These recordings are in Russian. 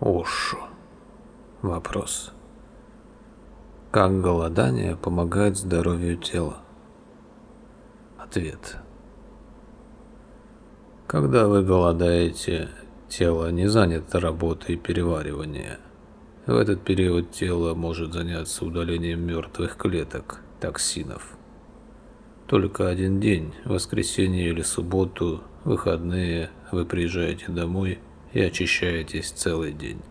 Ошу. Вопрос. Как голодание помогает здоровью тела? Ответ. Когда вы голодаете, тело не занято работой переваривания. В этот период тело может заняться удалением мертвых клеток, токсинов. Только один день, воскресенье или субботу, выходные, вы приезжаете домой и очищаетесь целый день.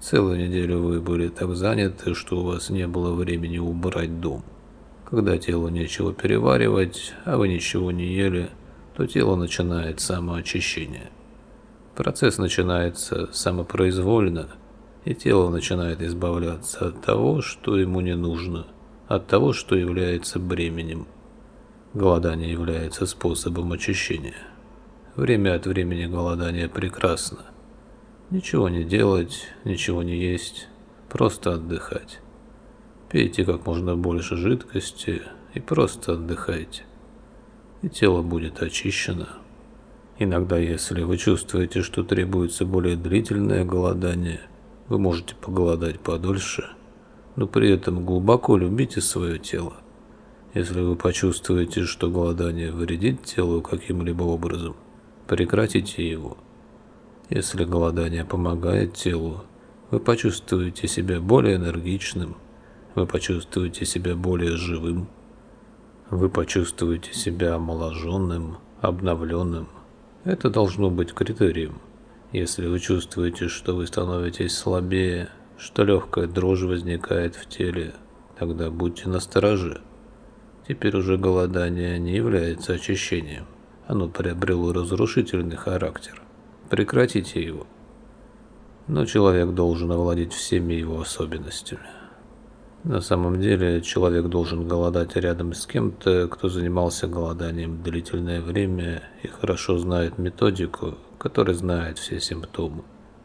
Целую неделю вы были так заняты, что у вас не было времени убрать дом. Когда телу нечего переваривать, а вы ничего не ели, то тело начинает самоочищение. Процесс начинается самопроизвольно, и тело начинает избавляться от того, что ему не нужно, от того, что является бременем. Голодание является способом очищения. Время от времени голодание прекрасно. Ничего не делать, ничего не есть, просто отдыхать. Пейте как можно больше жидкости и просто отдыхайте. И тело будет очищено. Иногда, если вы чувствуете, что требуется более длительное голодание, вы можете поголодать подольше, но при этом глубоко любите свое тело. Если вы почувствуете, что голодание вредит телу каким-либо образом – Прекратите его. Если голодание помогает телу, вы почувствуете себя более энергичным, вы почувствуете себя более живым, вы почувствуете себя омоложенным, обновленным. Это должно быть критерием. Если вы чувствуете, что вы становитесь слабее, что легкая дрожь возникает в теле, тогда будьте настороже. Теперь уже голодание не является очищением оно приобрело разрушительный характер. Прекратите его. Но человек должен овладеть всеми его особенностями. На самом деле, человек должен голодать рядом с кем-то, кто занимался голоданием длительное время и хорошо знает методику, который знает все симптомы.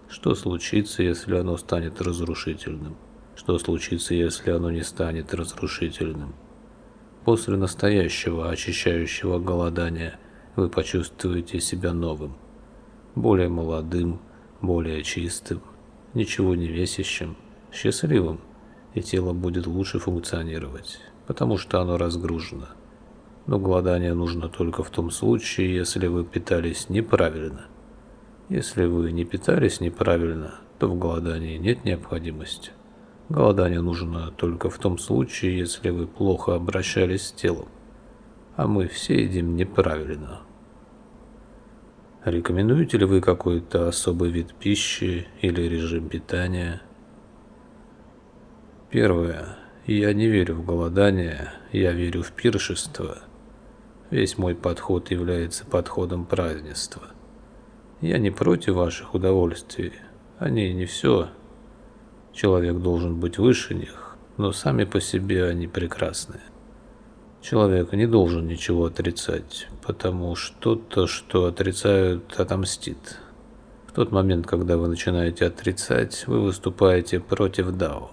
Что случится, если оно станет разрушительным? Что случится, если оно не станет разрушительным? После настоящего очищающего голодания – вы почувствуете себя новым, более молодым, более чистым, ничего не весящим, счастливым, и тело будет лучше функционировать, потому что оно разгружено. Но голодание нужно только в том случае, если вы питались неправильно. Если вы не питались неправильно, то в голодании нет необходимости. Голодание нужно только в том случае, если вы плохо обращались с телом. А мы все едим неправильно. Рекомендуете ли вы какой-то особый вид пищи или режим питания? Первое. Я не верю в голодание, я верю в пиршество. Весь мой подход является подходом празднества. Я не против ваших удовольствий, они не все. Человек должен быть выше них, но сами по себе они прекрасны. Человек не должен ничего отрицать, потому что то, что отрицают, отомстит. В тот момент, когда вы начинаете отрицать, вы выступаете против Дао.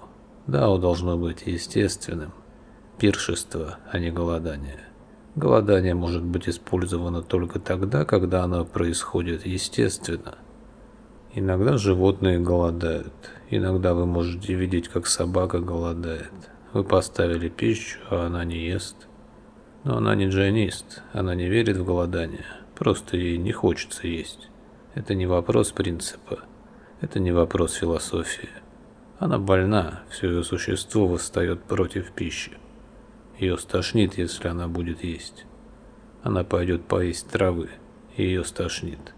Дао должно быть естественным. Пиршество, а не голодание. Голодание может быть использовано только тогда, когда оно происходит естественно. Иногда животные голодают, иногда вы можете видеть, как собака голодает. Вы поставили пищу, а она не ест. Но она не джайнист, она не верит в голодание, просто ей не хочется есть. Это не вопрос принципа, это не вопрос философии. Она больна, все ее существо восстает против пищи. Ее стошнит, если она будет есть. Она пойдет поесть травы, и ее стошнит.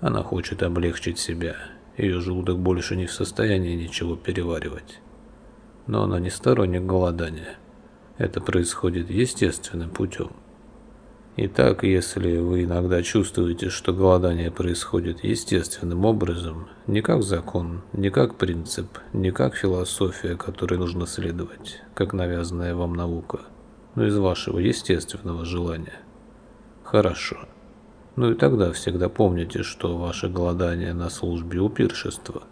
Она хочет облегчить себя, ее желудок больше не в состоянии ничего переваривать. Но она не сторонник голодания. Это происходит естественным путем. Итак, если вы иногда чувствуете, что голодание происходит естественным образом, не как закон, не как принцип, не как философия, которой нужно следовать, как навязанная вам наука, но из вашего естественного желания. Хорошо. Ну и тогда всегда помните, что ваше голодание на службе у пиршества.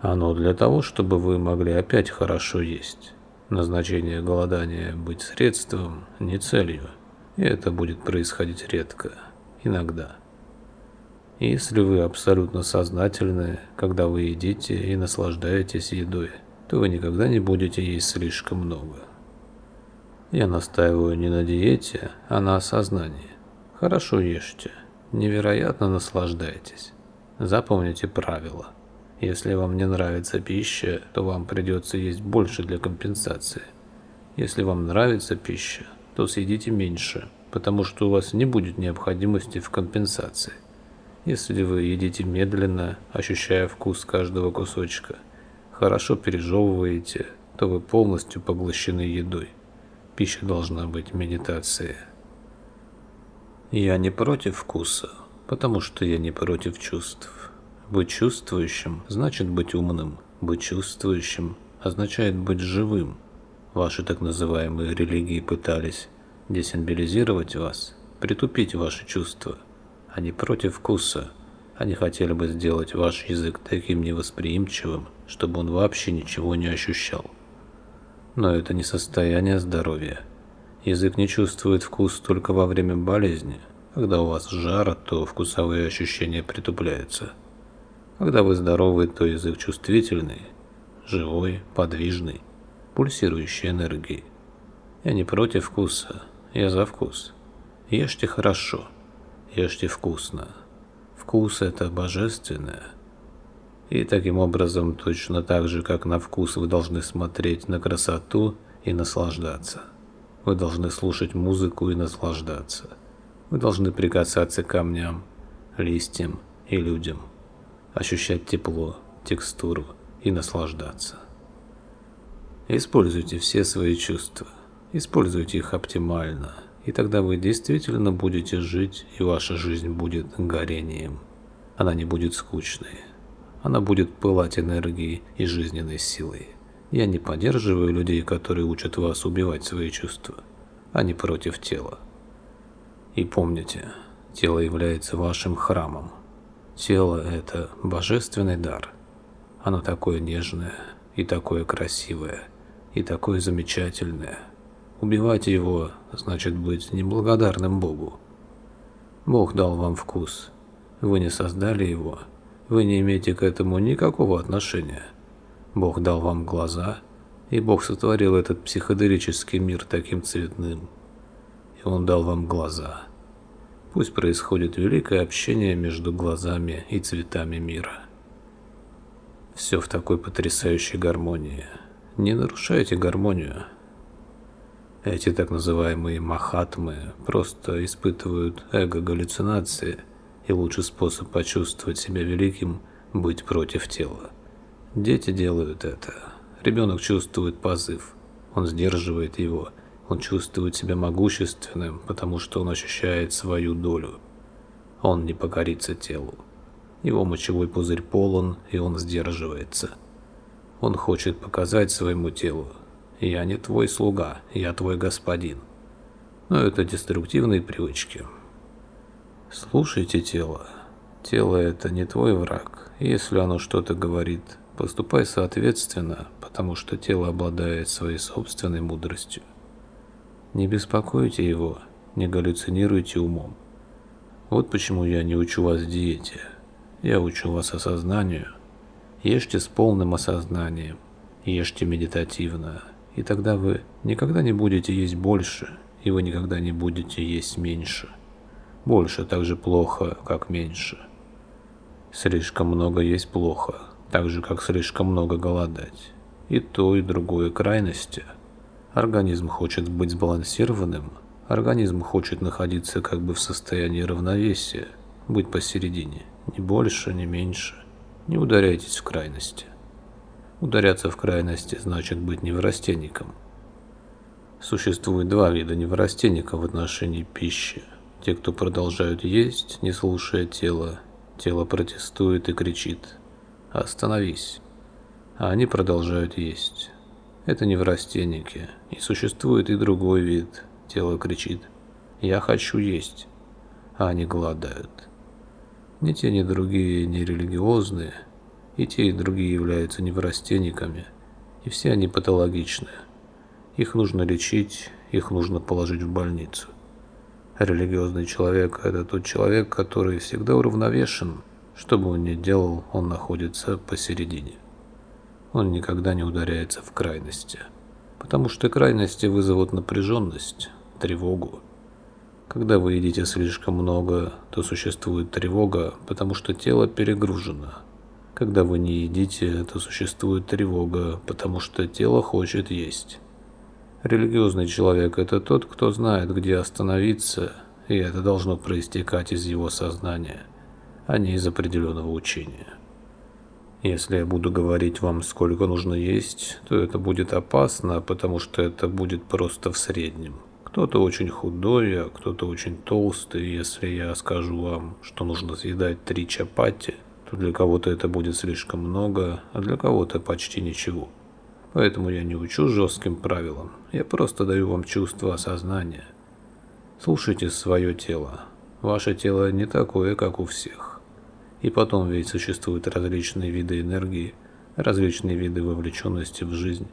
Оно для того, чтобы вы могли опять хорошо есть. Назначение голодания быть средством, не целью, и это будет происходить редко, иногда. Если вы абсолютно сознательны, когда вы едите и наслаждаетесь едой, то вы никогда не будете есть слишком много. Я настаиваю не на диете, а на осознании. Хорошо ешьте, невероятно наслаждайтесь. Запомните правило. Если вам не нравится пища, то вам придется есть больше для компенсации. Если вам нравится пища, то съедите меньше, потому что у вас не будет необходимости в компенсации. Если вы едите медленно, ощущая вкус каждого кусочка, хорошо пережевываете, то вы полностью поглощены едой. Пища должна быть медитацией. Я не против вкуса, потому что я не против чувств. Быть чувствующим значит быть умным. Быть чувствующим означает быть живым. Ваши так называемые религии пытались десимбилизировать вас, притупить ваши чувства. Они против вкуса. Они хотели бы сделать ваш язык таким невосприимчивым, чтобы он вообще ничего не ощущал. Но это не состояние здоровья. Язык не чувствует вкус только во время болезни. Когда у вас жара, то вкусовые ощущения притупляются. Когда вы здоровы, то язык чувствительный, живой, подвижный, пульсирующий энергией. Я не против вкуса, я за вкус. Ешьте хорошо, ешьте вкусно. Вкус – это божественное – и таким образом, точно так же, как на вкус, вы должны смотреть на красоту и наслаждаться. Вы должны слушать музыку и наслаждаться. Вы должны прикасаться к камням, листьям и людям. Ощущать тепло, текстуру и наслаждаться. Используйте все свои чувства. Используйте их оптимально. И тогда вы действительно будете жить, и ваша жизнь будет горением. Она не будет скучной она будет пылать энергией и жизненной силой. Я не поддерживаю людей, которые учат вас убивать свои чувства. Они против тела. И помните, тело является вашим храмом. Тело – это божественный дар. Оно такое нежное, и такое красивое, и такое замечательное. Убивать его значит быть неблагодарным Богу. Бог дал вам вкус. Вы не создали его – вы не имеете к этому никакого отношения. Бог дал вам глаза, и Бог сотворил этот психоделический мир таким цветным. И Он дал вам глаза. Пусть происходит великое общение между глазами и цветами мира. Все в такой потрясающей гармонии. Не нарушайте гармонию. Эти так называемые махатмы просто испытывают эго-галлюцинации – и лучший способ почувствовать себя великим – быть против тела. Дети делают это. Ребенок чувствует позыв, он сдерживает его, он чувствует себя могущественным, потому что он ощущает свою долю. Он не покорится телу. Его мочевой пузырь полон, и он сдерживается. Он хочет показать своему телу, «Я не твой слуга, я твой господин». Но это деструктивные привычки. Слушайте тело. Тело – это не твой враг. Если оно что-то говорит, поступай соответственно, потому что тело обладает своей собственной мудростью. Не беспокойте его, не галлюцинируйте умом. Вот почему я не учу вас диете. Я учу вас осознанию. Ешьте с полным осознанием, ешьте медитативно, и тогда вы никогда не будете есть больше, и вы никогда не будете есть меньше. Больше так же плохо, как меньше. Слишком много есть плохо, так же, как слишком много голодать. И то, и другое крайности. Организм хочет быть сбалансированным, организм хочет находиться как бы в состоянии равновесия, быть посередине, ни больше, ни меньше. Не ударяйтесь в крайности. Ударяться в крайности значит быть неврастенником. Существует два вида неврастенника в отношении пищи – те, кто продолжают есть, не слушая тело, тело протестует и кричит «Остановись!» А они продолжают есть. Это не в растеннике, и существует и другой вид. Тело кричит «Я хочу есть!» А они голодают. Ни те, ни другие не религиозные, и те, и другие являются неврастенниками, и все они патологичны. Их нужно лечить, их нужно положить в больницу. Религиозный человек – это тот человек, который всегда уравновешен. Что бы он ни делал, он находится посередине. Он никогда не ударяется в крайности. Потому что крайности вызовут напряженность, тревогу. Когда вы едите слишком много, то существует тревога, потому что тело перегружено. Когда вы не едите, то существует тревога, потому что тело хочет есть. Религиозный человек – это тот, кто знает, где остановиться, и это должно проистекать из его сознания, а не из определенного учения. Если я буду говорить вам, сколько нужно есть, то это будет опасно, потому что это будет просто в среднем. Кто-то очень худой, а кто-то очень толстый. Если я скажу вам, что нужно съедать три чапати, то для кого-то это будет слишком много, а для кого-то почти ничего. Поэтому я не учу жестким правилам, я просто даю вам чувство осознания. Слушайте свое тело. Ваше тело не такое, как у всех. И потом ведь существуют различные виды энергии, различные виды вовлеченности в жизнь.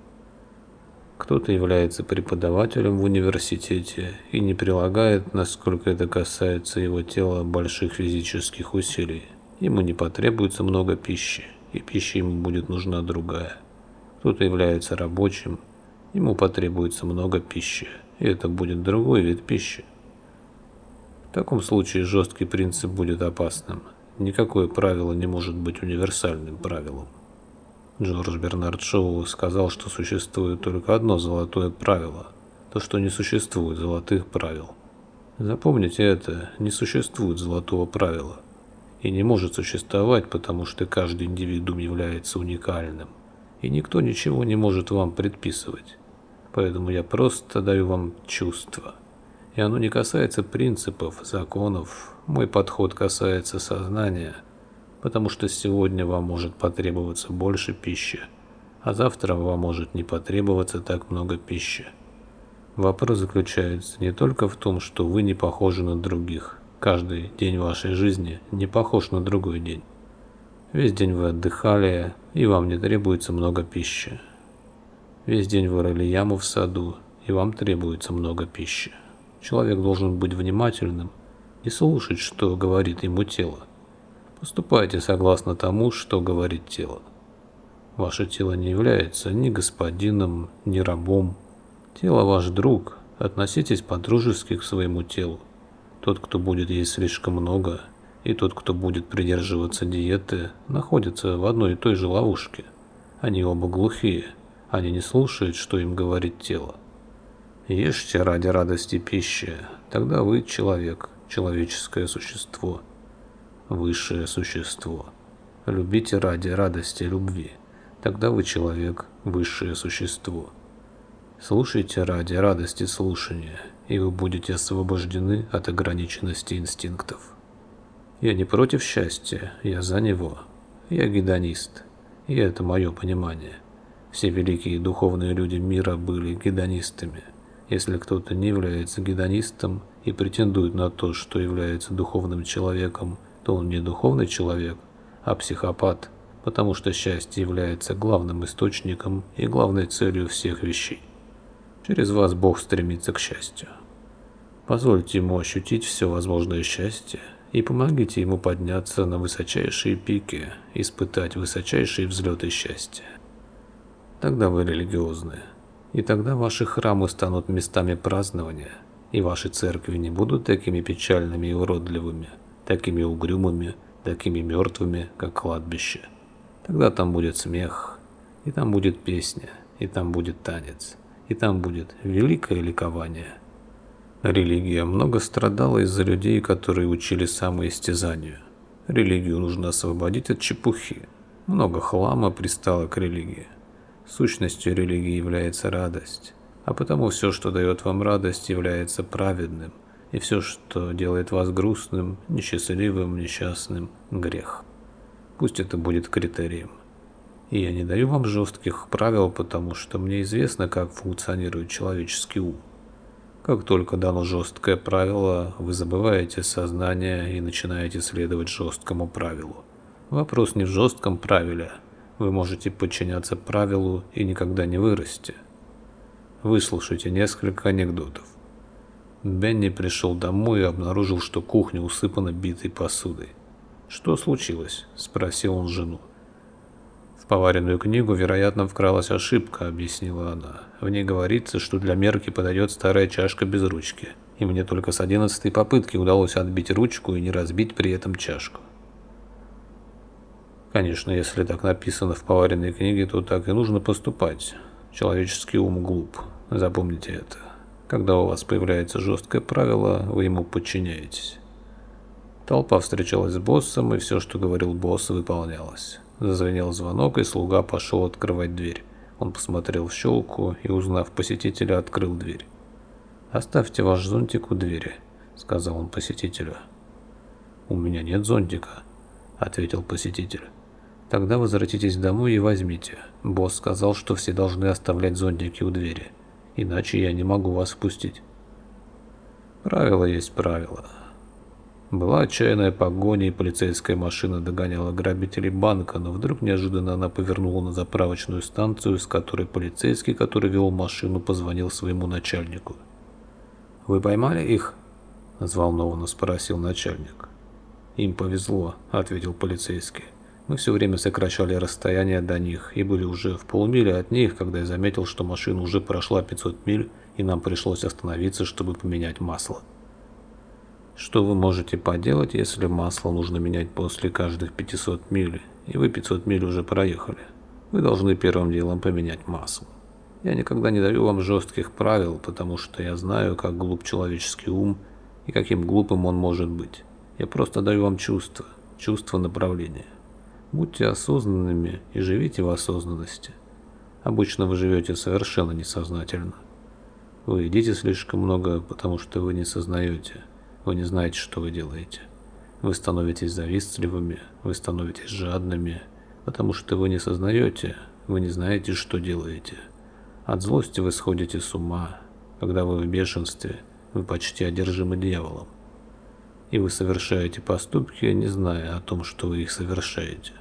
Кто-то является преподавателем в университете и не прилагает, насколько это касается его тела, больших физических усилий. Ему не потребуется много пищи, и пища ему будет нужна другая кто-то является рабочим, ему потребуется много пищи, и это будет другой вид пищи. В таком случае жесткий принцип будет опасным. Никакое правило не может быть универсальным правилом. Джордж Бернард Шоу сказал, что существует только одно золотое правило, то, что не существует золотых правил. Запомните это, не существует золотого правила. И не может существовать, потому что каждый индивидуум является уникальным и никто ничего не может вам предписывать. Поэтому я просто даю вам чувство. И оно не касается принципов, законов. Мой подход касается сознания, потому что сегодня вам может потребоваться больше пищи, а завтра вам может не потребоваться так много пищи. Вопрос заключается не только в том, что вы не похожи на других. Каждый день вашей жизни не похож на другой день. Весь день вы отдыхали, и вам не требуется много пищи. Весь день вы рыли яму в саду, и вам требуется много пищи. Человек должен быть внимательным и слушать, что говорит ему тело. Поступайте согласно тому, что говорит тело. Ваше тело не является ни господином, ни рабом. Тело ваш друг, относитесь по-дружески к своему телу. Тот, кто будет есть слишком много, и тот, кто будет придерживаться диеты, находится в одной и той же ловушке. Они оба глухие, они не слушают, что им говорит тело. Ешьте ради радости пищи, тогда вы человек, человеческое существо, высшее существо. Любите ради радости любви, тогда вы человек, высшее существо. Слушайте ради радости слушания, и вы будете освобождены от ограниченности инстинктов. Я не против счастья, я за него. Я гедонист, и это мое понимание. Все великие духовные люди мира были гедонистами. Если кто-то не является гедонистом и претендует на то, что является духовным человеком, то он не духовный человек, а психопат, потому что счастье является главным источником и главной целью всех вещей. Через вас Бог стремится к счастью. Позвольте ему ощутить все возможное счастье и помогите ему подняться на высочайшие пики, испытать высочайшие взлеты счастья. Тогда вы религиозны, и тогда ваши храмы станут местами празднования, и ваши церкви не будут такими печальными и уродливыми, такими угрюмыми, такими мертвыми, как кладбище. Тогда там будет смех, и там будет песня, и там будет танец, и там будет великое ликование – Религия много страдала из-за людей, которые учили самоистязанию. Религию нужно освободить от чепухи. Много хлама пристало к религии. Сущностью религии является радость. А потому все, что дает вам радость, является праведным. И все, что делает вас грустным, несчастливым, несчастным – грех. Пусть это будет критерием. И я не даю вам жестких правил, потому что мне известно, как функционирует человеческий ум. Как только дано жесткое правило, вы забываете сознание и начинаете следовать жесткому правилу. Вопрос не в жестком правиле. Вы можете подчиняться правилу и никогда не вырасти. Выслушайте несколько анекдотов. Бенни пришел домой и обнаружил, что кухня усыпана битой посудой. «Что случилось?» – спросил он жену. «В поваренную книгу, вероятно, вкралась ошибка», – объяснила она. «В ней говорится, что для мерки подойдет старая чашка без ручки, и мне только с одиннадцатой попытки удалось отбить ручку и не разбить при этом чашку». Конечно, если так написано в поваренной книге, то так и нужно поступать. Человеческий ум глуп. Запомните это. Когда у вас появляется жесткое правило, вы ему подчиняетесь. Толпа встречалась с боссом, и все, что говорил босс, выполнялось. Зазвенел звонок, и слуга пошел открывать дверь. Он посмотрел в щелку и, узнав посетителя, открыл дверь. «Оставьте ваш зонтик у двери», — сказал он посетителю. «У меня нет зонтика», — ответил посетитель. Тогда возвратитесь домой и возьмите. Босс сказал, что все должны оставлять зонтики у двери. Иначе я не могу вас впустить. Правило есть правило. Была отчаянная погоня, и полицейская машина догоняла грабителей банка, но вдруг неожиданно она повернула на заправочную станцию, с которой полицейский, который вел машину, позвонил своему начальнику. «Вы поймали их?» – взволнованно спросил начальник. «Им повезло», – ответил полицейский. Мы все время сокращали расстояние до них и были уже в полумиле от них, когда я заметил, что машина уже прошла 500 миль, и нам пришлось остановиться, чтобы поменять масло. Что вы можете поделать, если масло нужно менять после каждых 500 миль, и вы 500 миль уже проехали? Вы должны первым делом поменять масло. Я никогда не даю вам жестких правил, потому что я знаю, как глуп человеческий ум и каким глупым он может быть. Я просто даю вам чувство, чувство направления. Будьте осознанными и живите в осознанности. Обычно вы живете совершенно несознательно. Вы едите слишком много, потому что вы не сознаете. Вы не знаете, что вы делаете. Вы становитесь завистливыми, вы становитесь жадными, потому что вы не сознаете, вы не знаете, что делаете. От злости вы сходите с ума. Когда вы в бешенстве, вы почти одержимы дьяволом. И вы совершаете поступки, не зная о том, что вы их совершаете.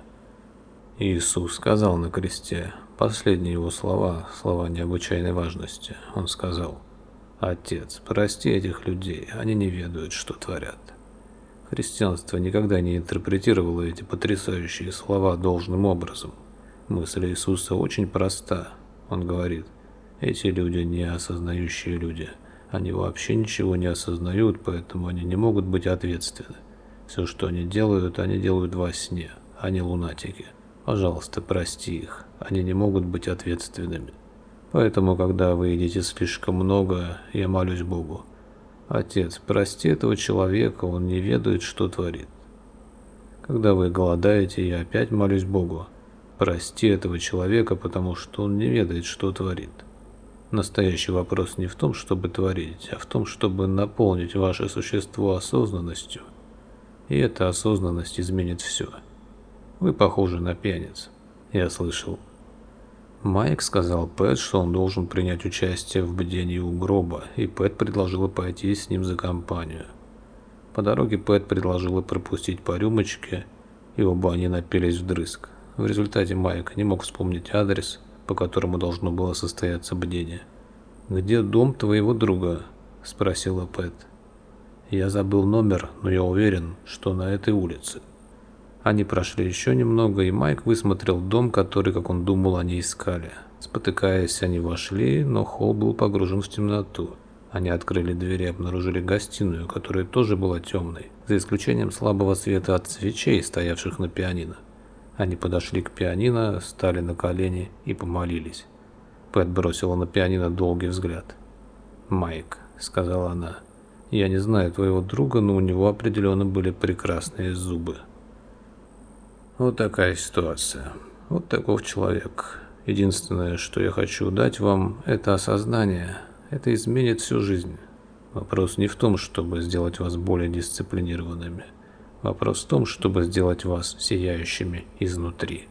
Иисус сказал на кресте, последние его слова, слова необычайной важности. Он сказал, «Отец, прости этих людей, они не ведают, что творят». Христианство никогда не интерпретировало эти потрясающие слова должным образом. Мысль Иисуса очень проста. Он говорит, эти люди не осознающие люди. Они вообще ничего не осознают, поэтому они не могут быть ответственны. Все, что они делают, они делают во сне. Они лунатики. Пожалуйста, прости их, они не могут быть ответственными. Поэтому, когда вы едите слишком много, я молюсь Богу. Отец, прости этого человека, он не ведает, что творит. Когда вы голодаете, я опять молюсь Богу. Прости этого человека, потому что он не ведает, что творит. Настоящий вопрос не в том, чтобы творить, а в том, чтобы наполнить ваше существо осознанностью. И эта осознанность изменит все. Вы похожи на пьяниц. Я слышал. Майк сказал Пэт, что он должен принять участие в бдении у гроба, и Пэт предложила пойти с ним за компанию. По дороге Пэт предложила пропустить по рюмочке, и оба они напились вдрызг. В результате Майк не мог вспомнить адрес, по которому должно было состояться бдение. «Где дом твоего друга?» – спросила Пэт. «Я забыл номер, но я уверен, что на этой улице». Они прошли еще немного, и Майк высмотрел дом, который, как он думал, они искали. Спотыкаясь, они вошли, но холл был погружен в темноту. Они открыли дверь и обнаружили гостиную, которая тоже была темной, за исключением слабого света от свечей, стоявших на пианино. Они подошли к пианино, стали на колени и помолились. Пэт бросила на пианино долгий взгляд. «Майк», — сказала она, — «я не знаю твоего друга, но у него определенно были прекрасные зубы». Вот такая ситуация. Вот таков человек. Единственное, что я хочу дать вам, это осознание. Это изменит всю жизнь. Вопрос не в том, чтобы сделать вас более дисциплинированными. Вопрос в том, чтобы сделать вас сияющими изнутри.